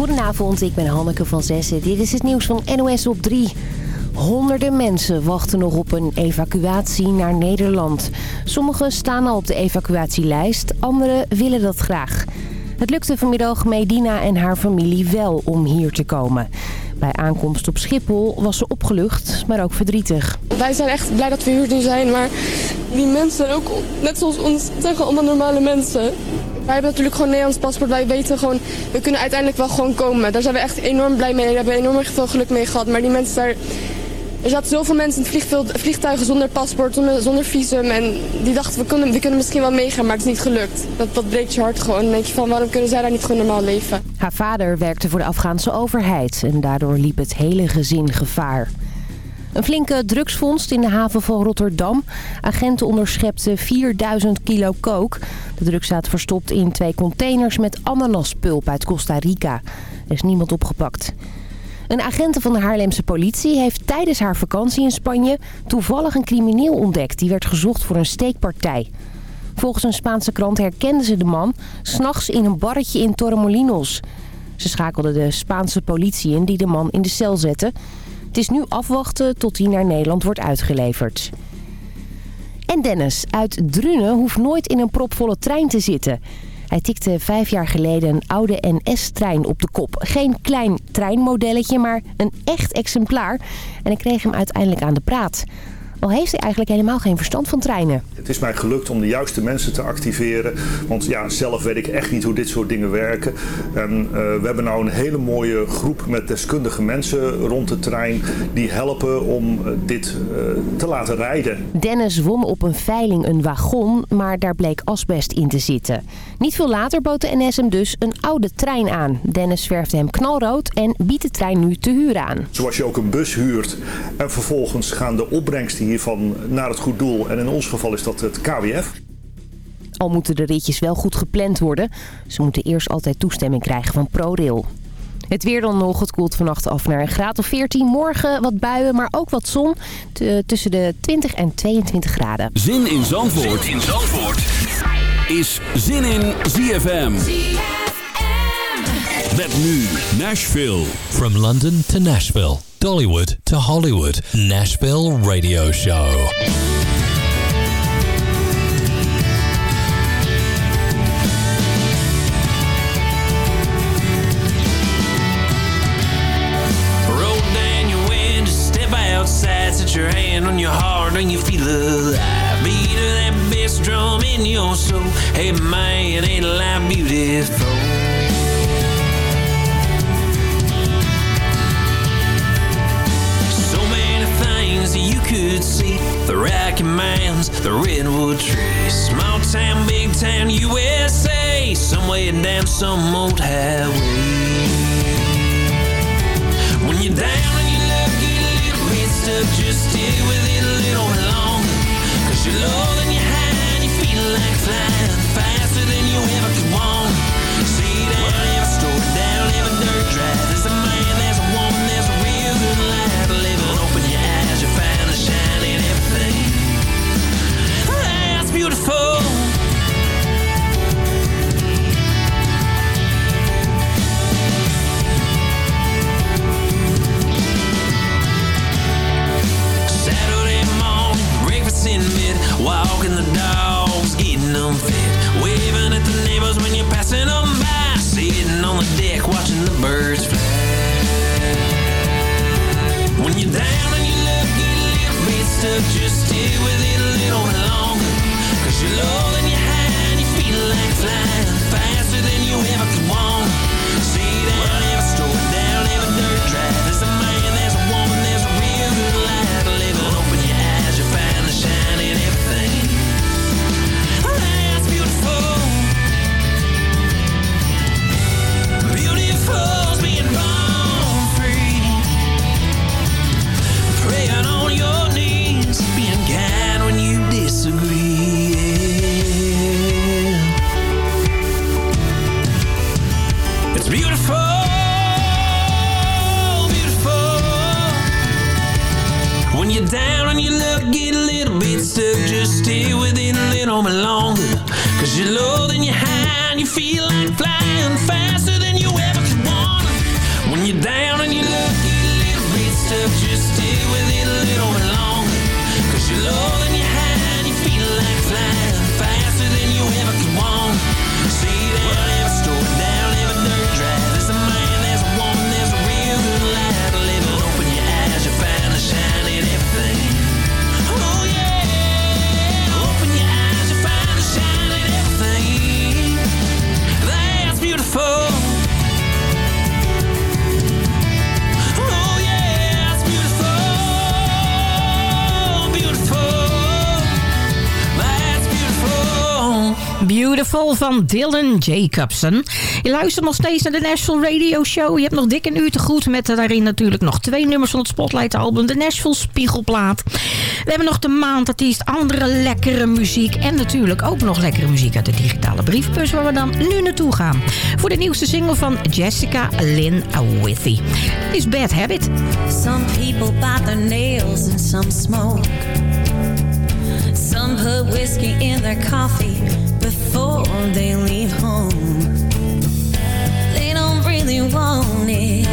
Goedenavond, ik ben Hanneke van Zessen. Dit is het nieuws van NOS op 3. Honderden mensen wachten nog op een evacuatie naar Nederland. Sommigen staan al op de evacuatielijst, anderen willen dat graag. Het lukte vanmiddag Medina en haar familie wel om hier te komen. Bij aankomst op Schiphol was ze opgelucht, maar ook verdrietig. Wij zijn echt blij dat we hier zijn, maar die mensen ook, net zoals ons, gewoon allemaal normale mensen. Wij hebben natuurlijk gewoon Nederlands paspoort. Wij weten gewoon, we kunnen uiteindelijk wel gewoon komen. Daar zijn we echt enorm blij mee. Daar hebben we enorm veel geluk mee gehad. Maar die mensen daar... Er zaten zoveel mensen in het vliegtuigen zonder paspoort, zonder, zonder visum. En die dachten, we kunnen, we kunnen misschien wel meegaan, maar het is niet gelukt. Dat, dat breekt je hart gewoon. Dan denk je van, waarom kunnen zij daar niet gewoon normaal leven? Haar vader werkte voor de Afghaanse overheid. En daardoor liep het hele gezin gevaar. Een flinke drugsvondst in de haven van Rotterdam. Agenten onderschepten 4000 kilo kook. De drugs staat verstopt in twee containers met ananaspulp uit Costa Rica. Er is niemand opgepakt. Een agente van de Haarlemse politie heeft tijdens haar vakantie in Spanje toevallig een crimineel ontdekt. Die werd gezocht voor een steekpartij. Volgens een Spaanse krant herkenden ze de man s'nachts in een barretje in Torremolinos. Ze schakelden de Spaanse politie in die de man in de cel zette. Het is nu afwachten tot hij naar Nederland wordt uitgeleverd. En Dennis uit Drunen hoeft nooit in een propvolle trein te zitten. Hij tikte vijf jaar geleden een oude NS-trein op de kop. Geen klein treinmodelletje, maar een echt exemplaar. En ik kreeg hem uiteindelijk aan de praat. Al heeft hij eigenlijk helemaal geen verstand van treinen. Het is mij gelukt om de juiste mensen te activeren. Want ja, zelf weet ik echt niet hoe dit soort dingen werken. En uh, we hebben nou een hele mooie groep met deskundige mensen rond de trein. Die helpen om uh, dit uh, te laten rijden. Dennis won op een veiling een wagon, maar daar bleek asbest in te zitten. Niet veel later bood de NS hem dus een oude trein aan. Dennis verfde hem knalrood en biedt de trein nu te huur aan. Zoals je ook een bus huurt en vervolgens gaan de opbrengsten hiervan naar het goed doel. En in ons geval is dat het KWF. Al moeten de ritjes wel goed gepland worden. Ze moeten eerst altijd toestemming krijgen van ProRail. Het weer dan nog. Het koelt vannacht af naar een graad of 14. Morgen wat buien, maar ook wat zon. tussen de 20 en 22 graden. Zin in Zandvoort, zin in Zandvoort. is Zin in ZFM. ZFM. Met nu Nashville. From London to Nashville. Dollywood to Hollywood. Nashville Radio Show. Set your hand on your heart and you feel alive. Beat of that bass drum in your soul. Hey man, ain't life beautiful? Could see the Rocky Mountains, the redwood trees, small town, big town, USA, somewhere down some old highway. When you're down and you love, get a little bit stuck, just stay with it a little longer. Cause you're low and you're high and you feel like flying faster than you ever could want. See down, never slow down, never dirt drive. Beautiful van Dylan Jacobson. Je luistert nog steeds naar de Nashville Radio Show. Je hebt nog dik een uur te goed met daarin natuurlijk nog twee nummers van het Spotlight album. De Nashville Spiegelplaat. We hebben nog de maandartiest, andere lekkere muziek. En natuurlijk ook nog lekkere muziek uit de digitale briefbus waar we dan nu naartoe gaan. Voor de nieuwste single van Jessica Lynn Withy. Is Bad Habit. Some people bite their nails and some smoke. Some put whiskey in their coffee before they leave home. They don't really want it.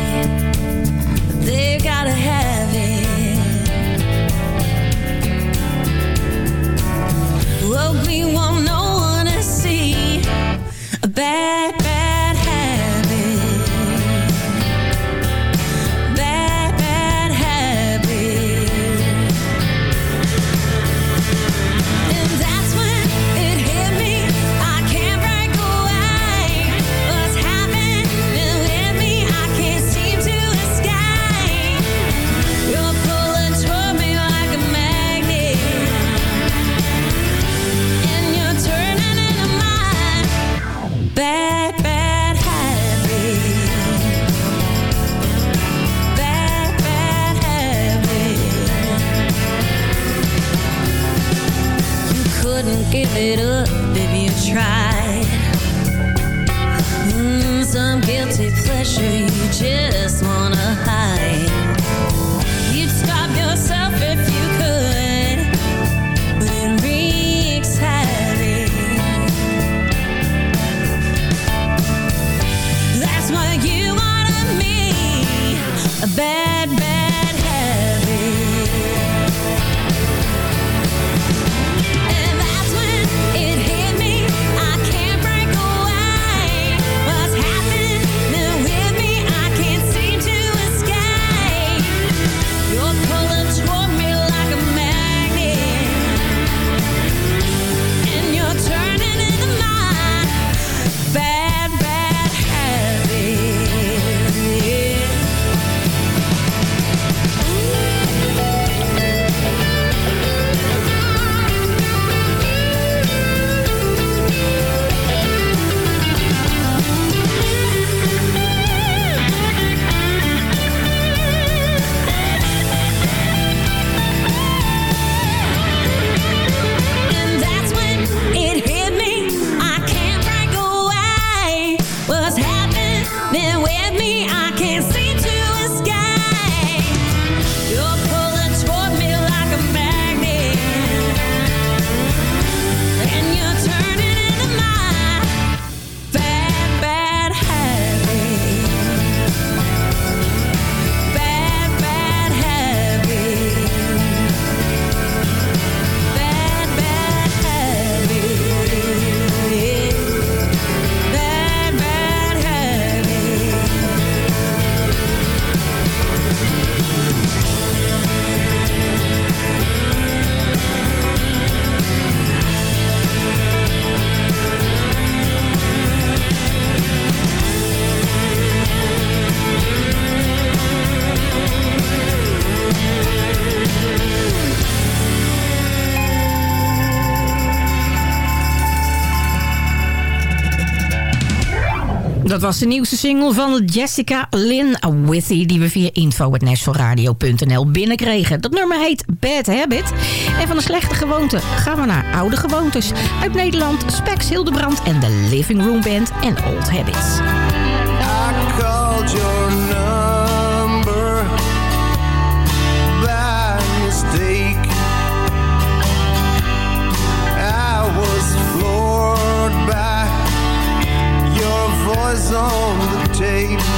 They gotta have it. Well, we want no one to see a bad, bad it up if you tried. Mm, some guilty pleasure you just wanna hide. Dat was de nieuwste single van Jessica Lynn Withy... die we via info.nashvilleradio.nl binnenkregen. Dat nummer heet Bad Habit. En van de slechte gewoonte gaan we naar oude gewoontes. Uit Nederland, Spex Hildebrand en de Living Room Band en Old Habits. I on the table.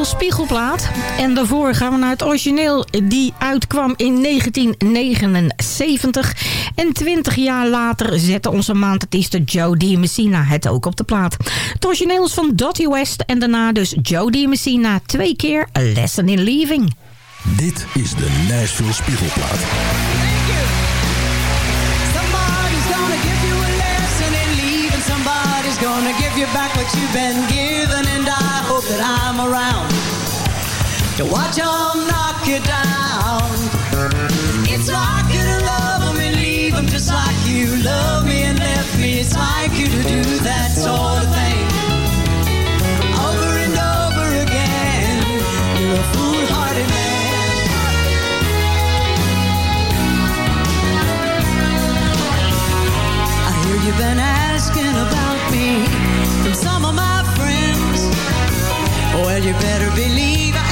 Spiegelplaat. En daarvoor gaan we naar het origineel die uitkwam in 1979. En 20 jaar later zette onze maandartiste Joe Di Messina het ook op de plaat. Het origineel is van Dottie West en daarna dus Joe Di Messina twee keer A Lesson in Leaving. Dit is de Nashville Spiegelplaat. gonna give you back what you've been given I'm around to watch them knock you down. It's like you to love and leave them just like you love me and left me. It's like you to do that sort of thing over and over again. You're a foolhardy man. I hear you've been Well, you better believe I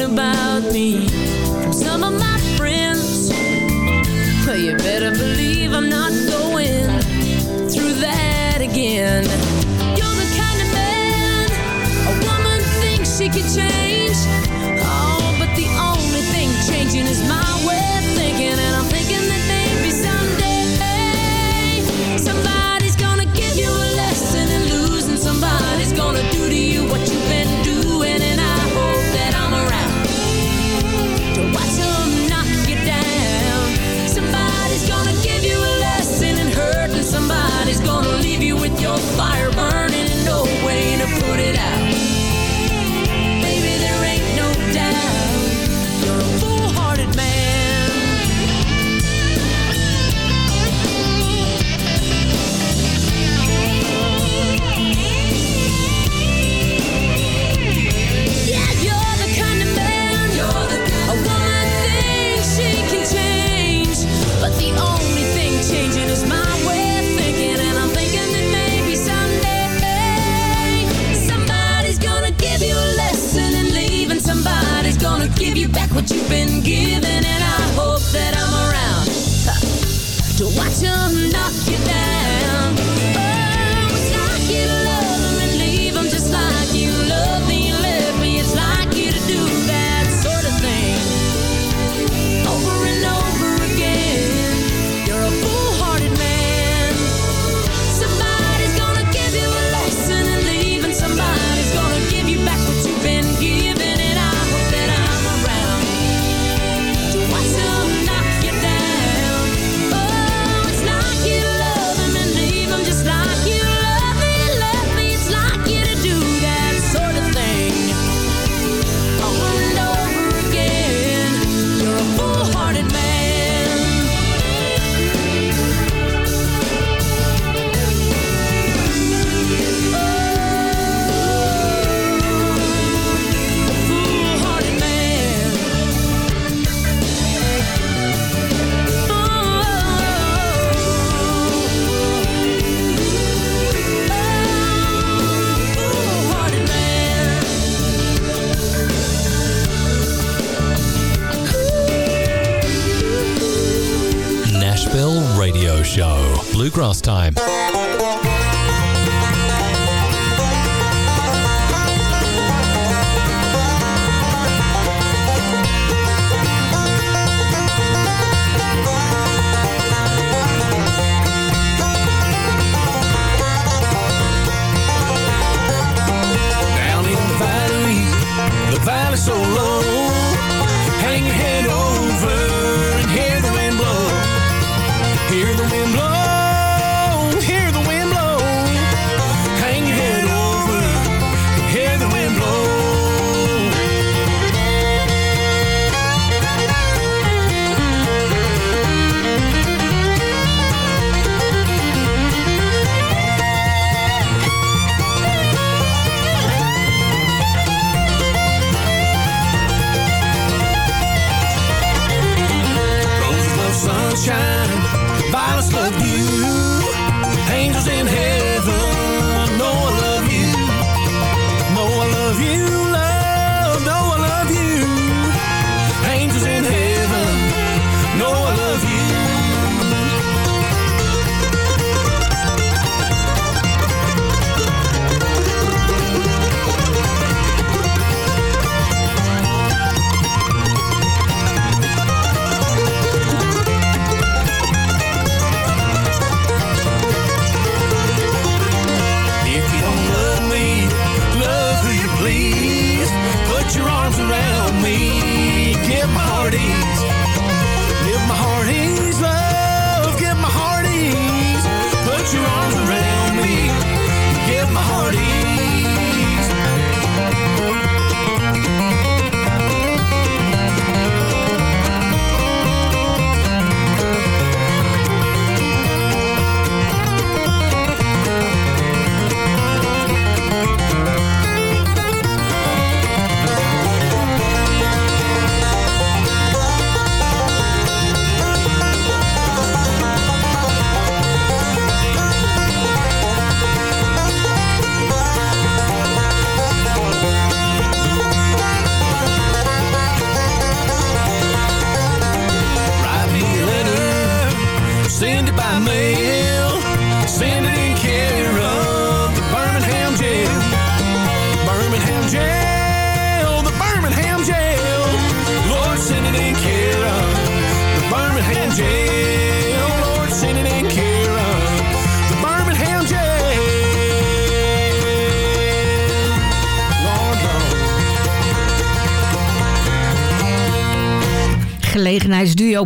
about me. From some of my what you've been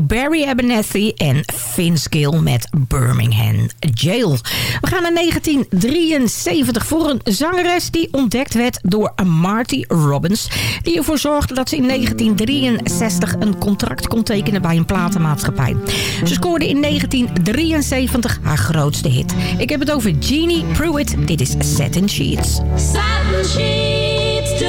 Barry Abernethy en Vince Gill met Birmingham Jail. We gaan naar 1973 voor een zangeres die ontdekt werd door Marty Robbins. Die ervoor zorgde dat ze in 1963 een contract kon tekenen bij een platenmaatschappij. Ze scoorde in 1973 haar grootste hit. Ik heb het over Jeannie Pruitt. Dit is Satin Sheets. Satin Sheets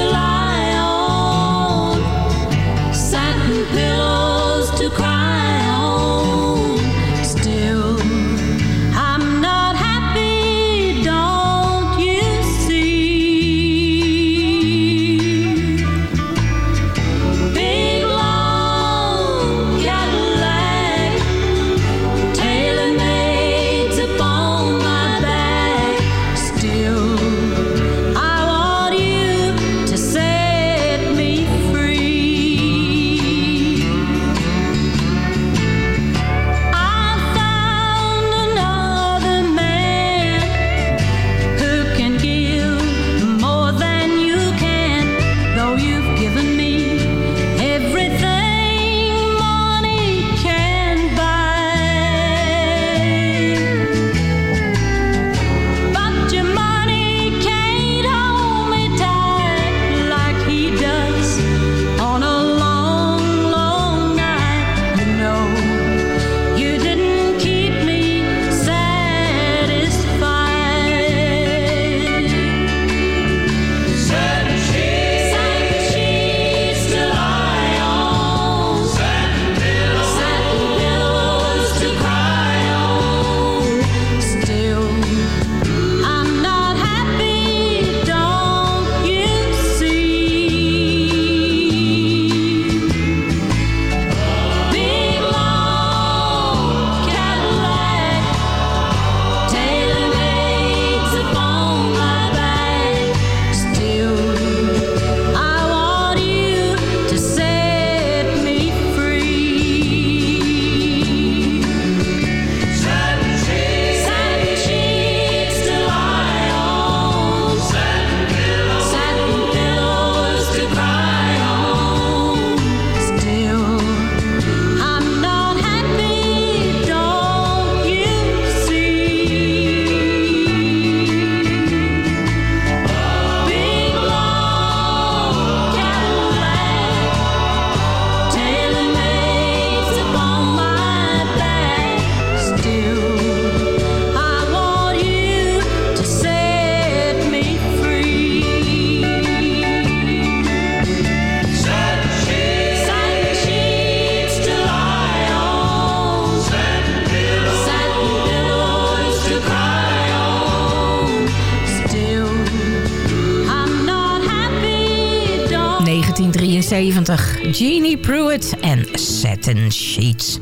Pruitt en Satin Sheets.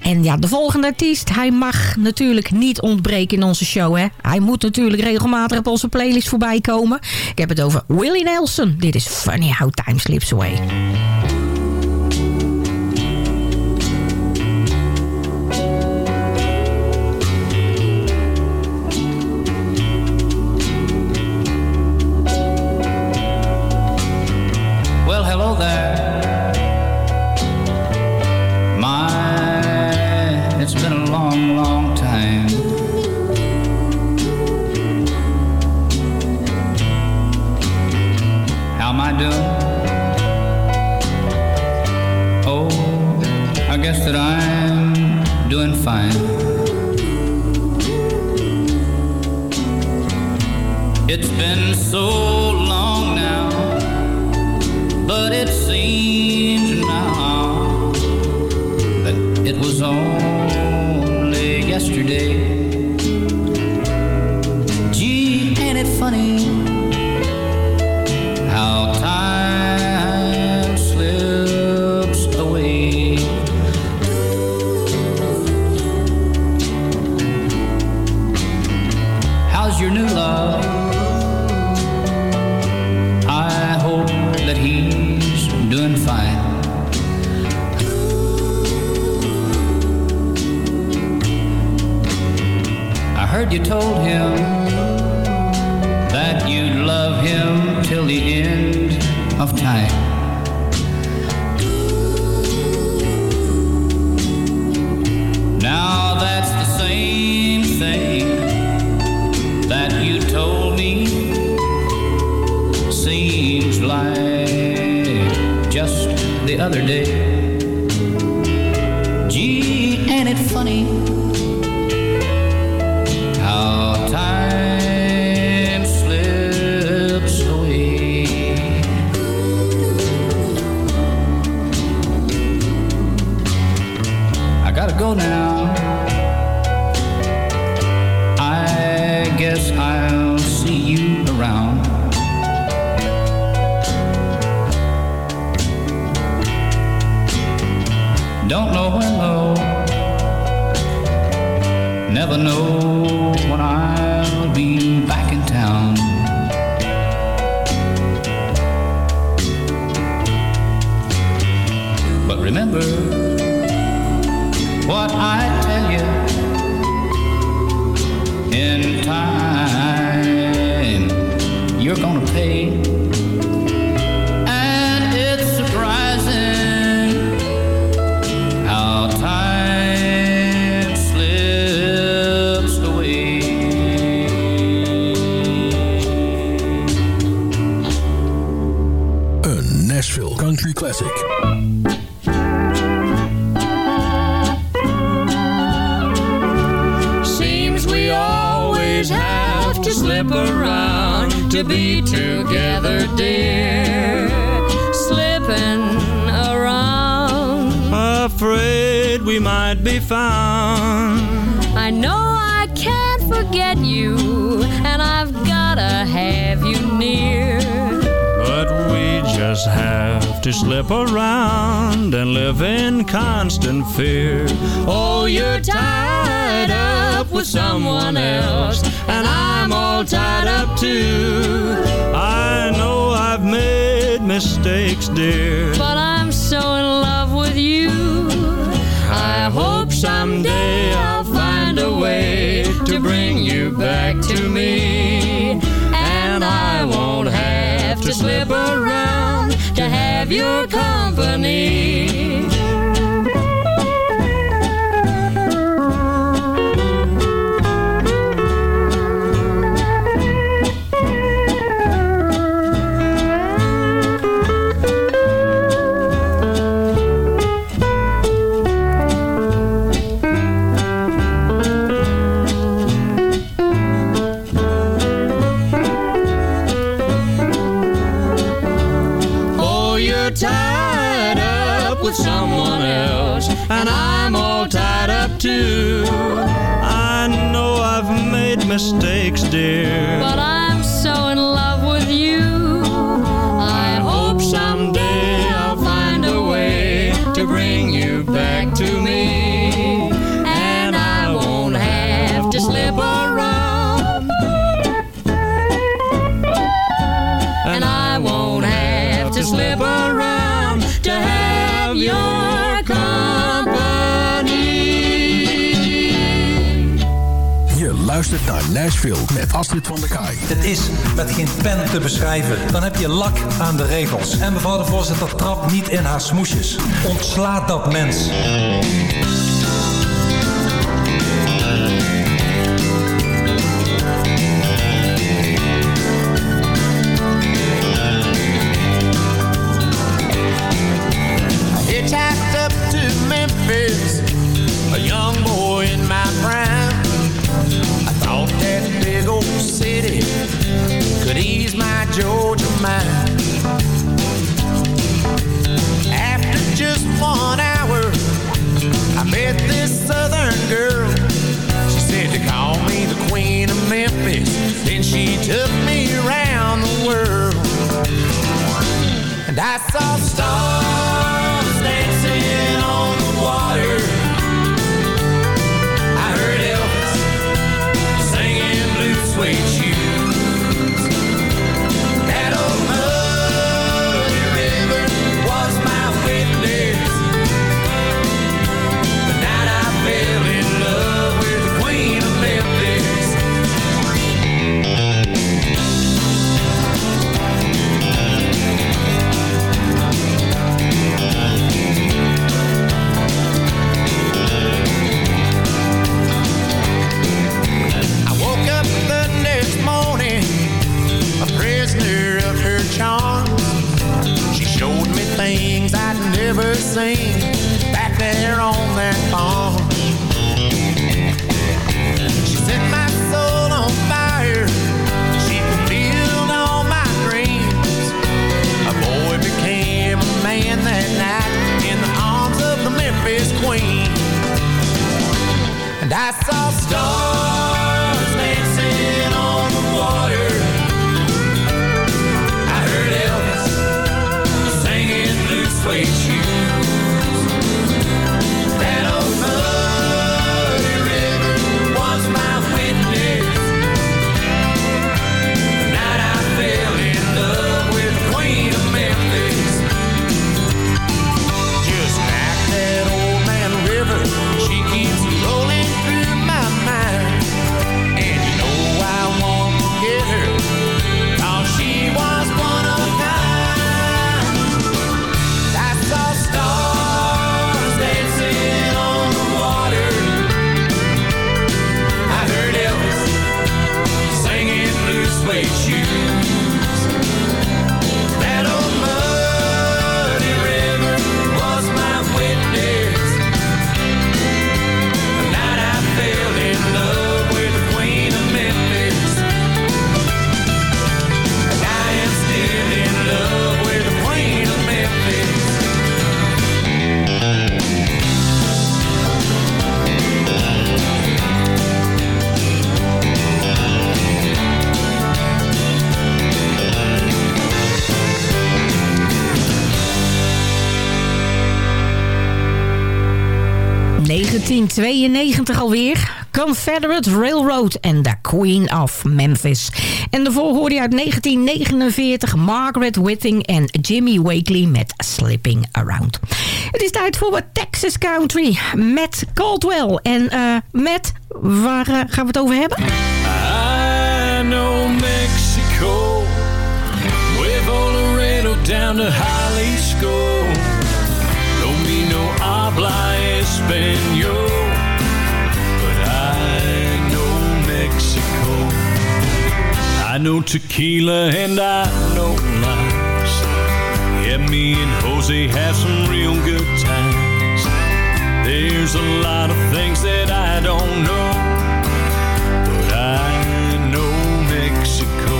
En ja, de volgende artiest, hij mag natuurlijk niet ontbreken in onze show. Hè? Hij moet natuurlijk regelmatig op onze playlist voorbij komen. Ik heb het over Willie Nelson. Dit is Funny How Time Slips Away. and fear. Oh, you're tied up with someone else, and I'm all tied up too. I know I've made mistakes, dear, but I'm so in love with you. I hope someday I'll find a way to bring you back to me, and I won't have to slip around to have your company. regels. En mevrouw de voorzitter trap niet in haar smoesjes. Ontslaat dat mens. ass off. Stop. 92 alweer. Confederate Railroad en The Queen of Memphis. En daarvoor hoorde uit 1949 Margaret Whitting en Jimmy Wakely met Slipping Around. Het is tijd voor wat Texas Country met Caldwell. En eh, uh, met, waar eh, gaan we het over hebben? I know Mexico With down to Jalisco Don't be no habla I know tequila and I know lies. Yeah, me and Jose have some real good times. There's a lot of things that I don't know, but I know Mexico.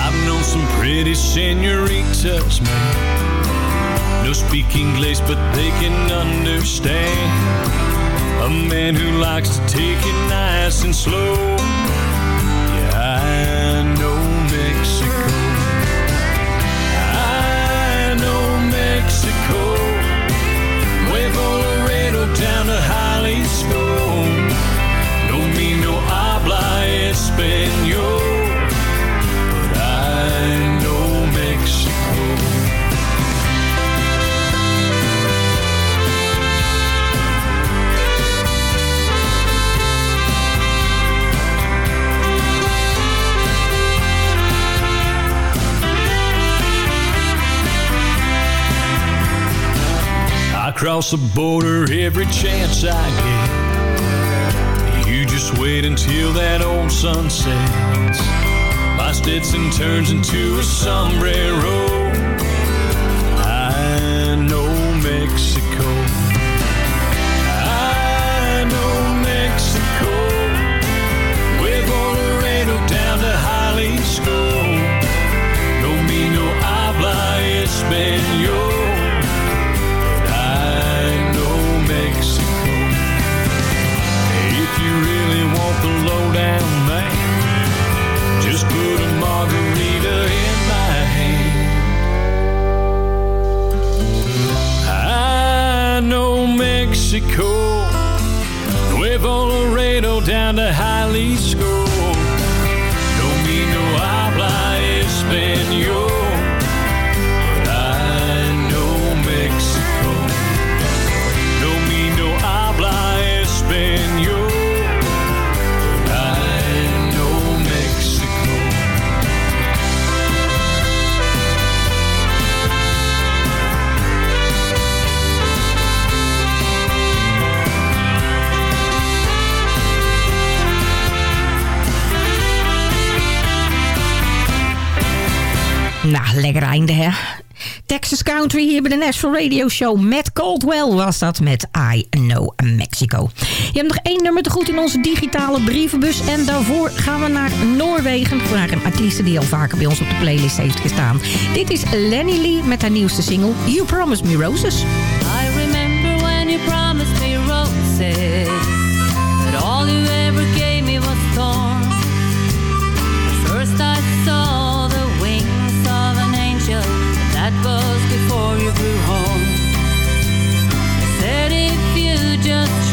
I've known some pretty senoritas, man. No speak English, but they can understand. A man who likes to take it nice and slow cross the border every chance I get. You just wait until that old sun sets. My Stetson turns into a sombrero. I know Mexico. Mexico. Nuevo Laredo down to Jalisco. No Nou, lekker einde hè. Texas Country hier bij de Nashville Radio Show. Met Coldwell was dat met I Know Mexico. Je hebt nog één nummer te goed in onze digitale brievenbus. En daarvoor gaan we naar Noorwegen. Voor een artiest die al vaker bij ons op de playlist heeft gestaan. Dit is Lenny Lee met haar nieuwste single You Promised Me Roses. I remember when you promised me roses, but all you you grew home. Said if you just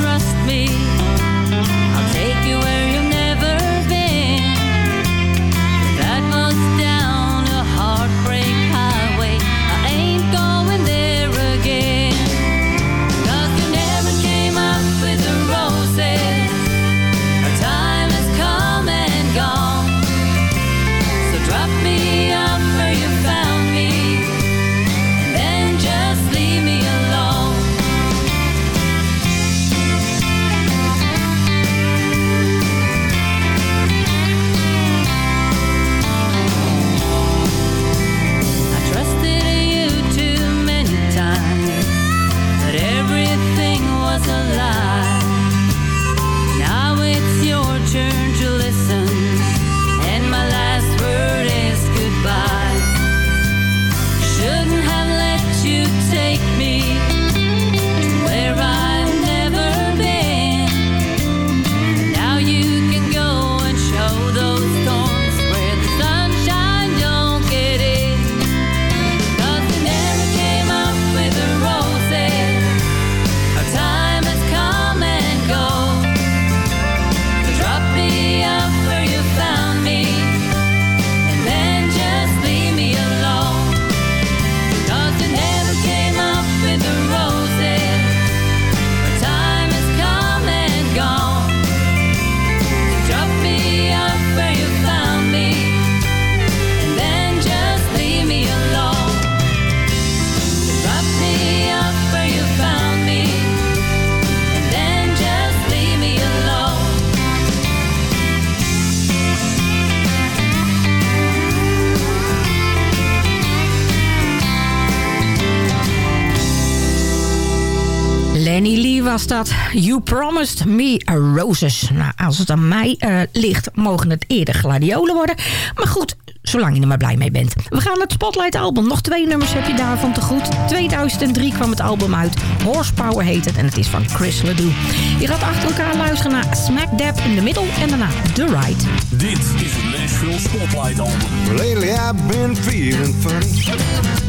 dat. You Promised Me Roses. Nou, als het aan mij eh, ligt, mogen het eerder gladiolen worden. Maar goed, zolang je er maar blij mee bent. We gaan naar het Spotlight album. Nog twee nummers heb je daarvan te goed. 2003 kwam het album uit. Horsepower heet het en het is van Chris Ledoux. Je gaat achter elkaar luisteren naar Smack Dab in the Middle en daarna The Ride. Dit is het Nashville Spotlight Album. Lately I've been feeling funny.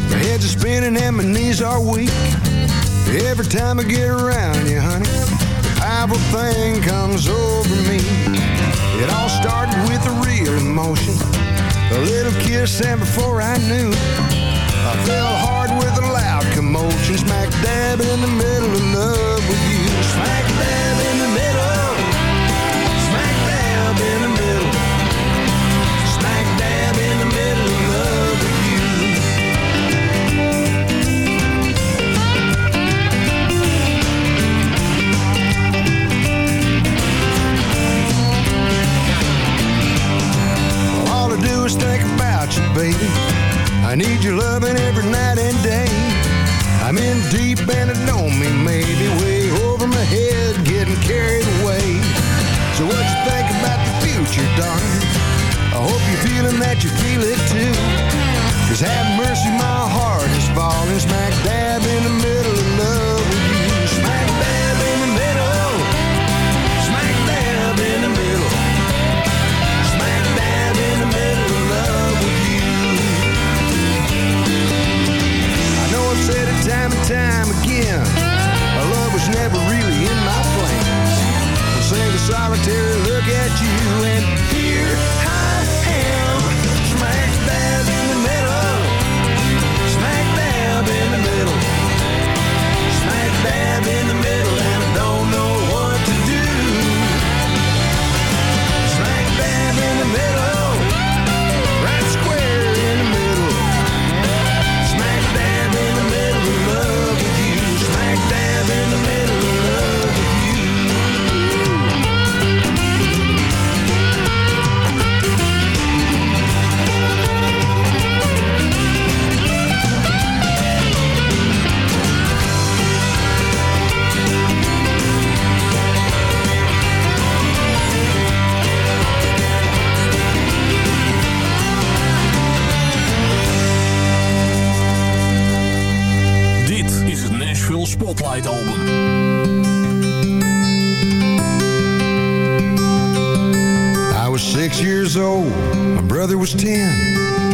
My head's a spinning and my knees are weak. Every time I get around you, honey, the powerful thing comes over me. It all started with a real emotion. A little kiss and before I knew, I fell hard with a loud commotion. Smack dab in the middle of love with you. Smack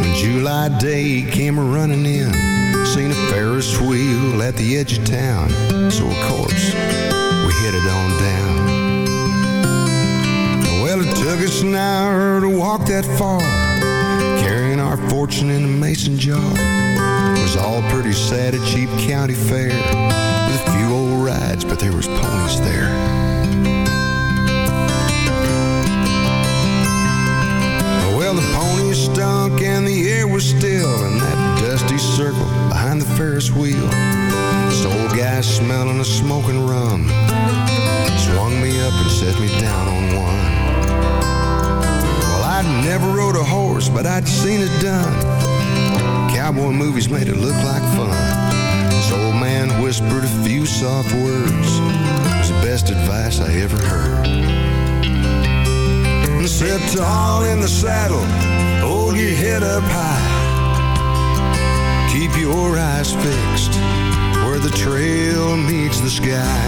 When July day came running in, seen a Ferris wheel at the edge of town. So of course, we headed on down. Well, it took us an hour to walk that far, carrying our fortune in a mason jar. It was all pretty sad at Cheap County Fair, with a few old rides, but there was ponies there. Stunk and the air was still in that dusty circle behind the Ferris wheel. This old guy smelling a smoking rum swung me up and set me down on one. Well, I'd never rode a horse, but I'd seen it done. Cowboy movies made it look like fun. This old man whispered a few soft words. It was the best advice I ever heard. And sit tall in the saddle, your head up high. Keep your eyes fixed where the trail meets the sky.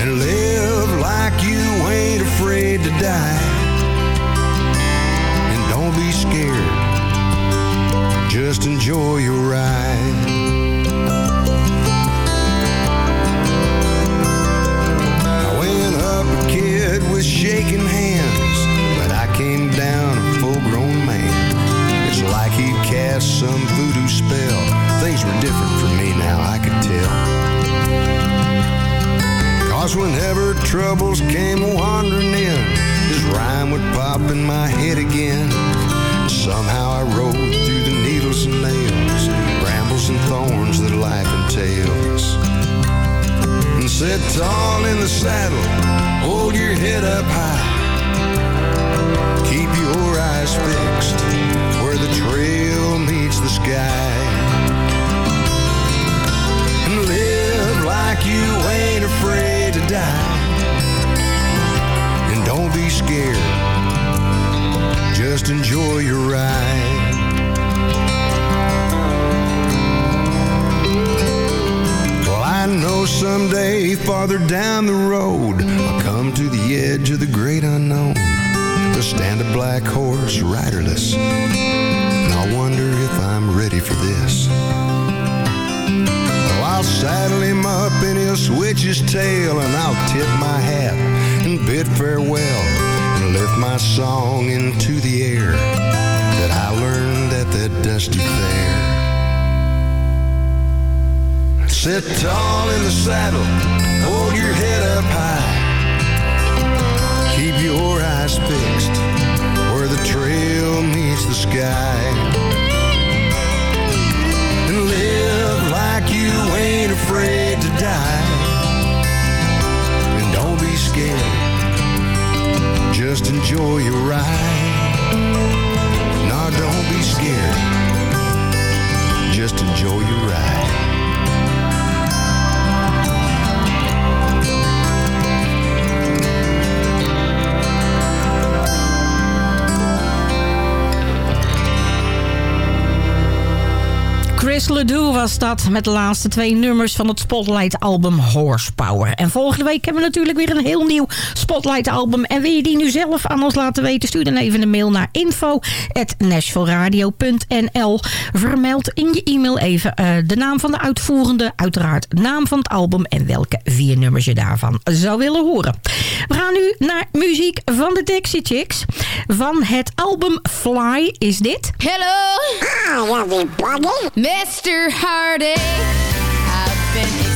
And live like you ain't afraid to die. And don't be scared, just enjoy your ride. With shaking hands, cast some voodoo spell. Things were different for me now, I could tell. Cause whenever troubles came wandering in, his rhyme would pop in my head again. Somehow I rode through the needles and nails, brambles and thorns that life entails and sit tall in the saddle. Hold your head up high. Keep your eyes fixed the sky. And live like you ain't afraid to die. And don't be scared. Just enjoy your ride. Well, I know someday farther down the road I'll come to the edge of the great unknown. There'll stand a black horse riderless, and I'm ready for this. Well, I'll saddle him up and he'll switch his tail, and I'll tip my hat and bid farewell and lift my song into the air that I learned at that dusty fair. Sit tall in the saddle, hold your head up high. Keep your eyes fixed where the trail meets the sky. And live like you ain't afraid to die. And don't be scared, just enjoy your ride. No, don't be scared, just enjoy your ride. Chris Ledoux was dat met de laatste twee nummers van het Spotlight-album Horsepower. En volgende week hebben we natuurlijk weer een heel nieuw Spotlight album. En wil je die nu zelf aan ons laten weten? Stuur dan even een mail naar info.nashvilleradio.nl Vermeld in je e-mail even eh, de naam van de uitvoerende. Uiteraard naam van het album en welke vier nummers je daarvan zou willen horen. We gaan nu naar muziek van de Dixie Chicks. Van het album Fly is dit. Hello! Ah, Hi everybody! Mr. Hardy! I've been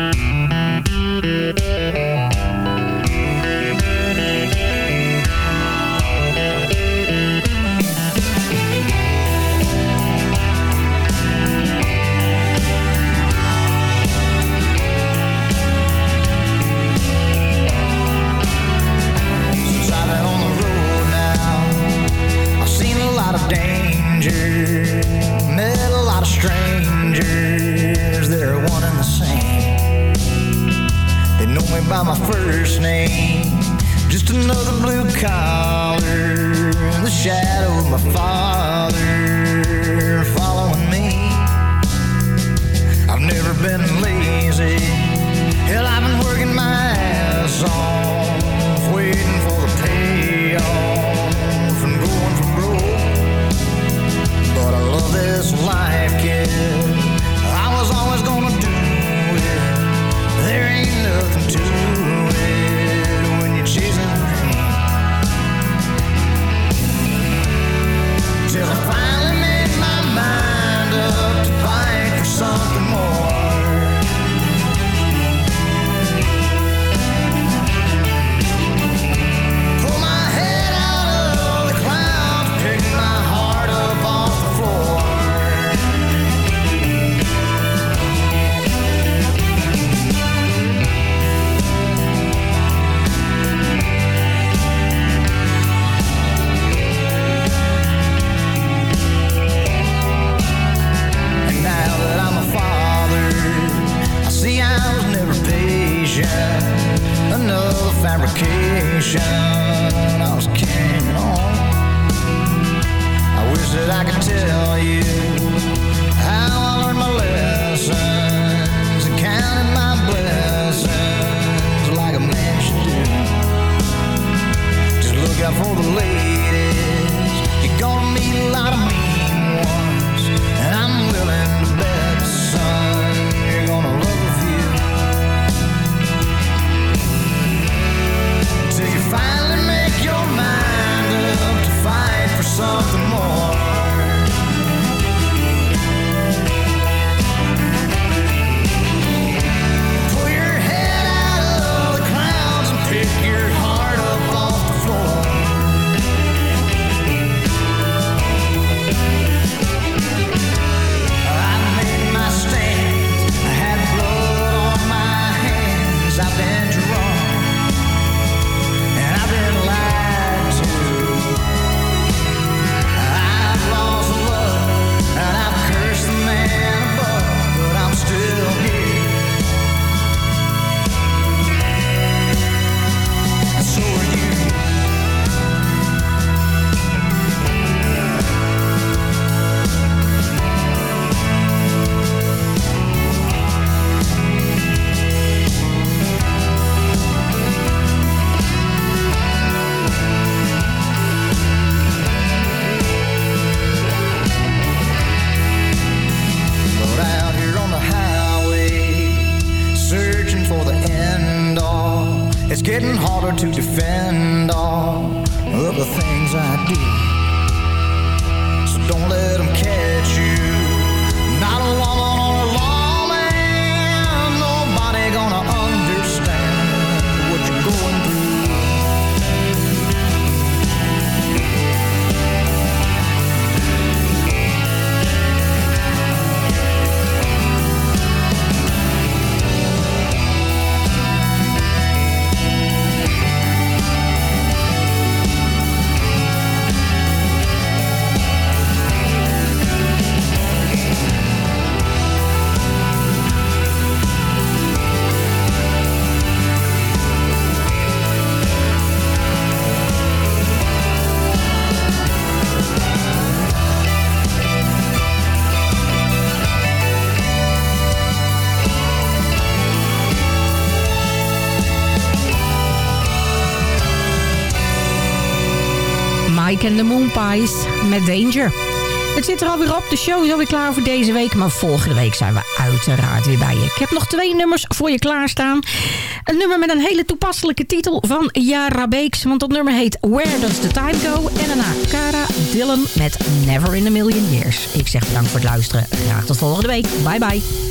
not my first name. Just another blue collar in the shadow of my father. getting harder to defend all of the things I do. So don't let them catch you. de Moon Pies met Danger. Het zit er alweer op. De show is alweer klaar voor deze week. Maar volgende week zijn we uiteraard weer bij je. Ik heb nog twee nummers voor je klaarstaan. Een nummer met een hele toepasselijke titel van Yara Beeks. Want dat nummer heet Where Does the Time Go? En daarna Cara Dylan met Never in a Million Years. Ik zeg bedankt voor het luisteren. Graag tot volgende week. Bye bye.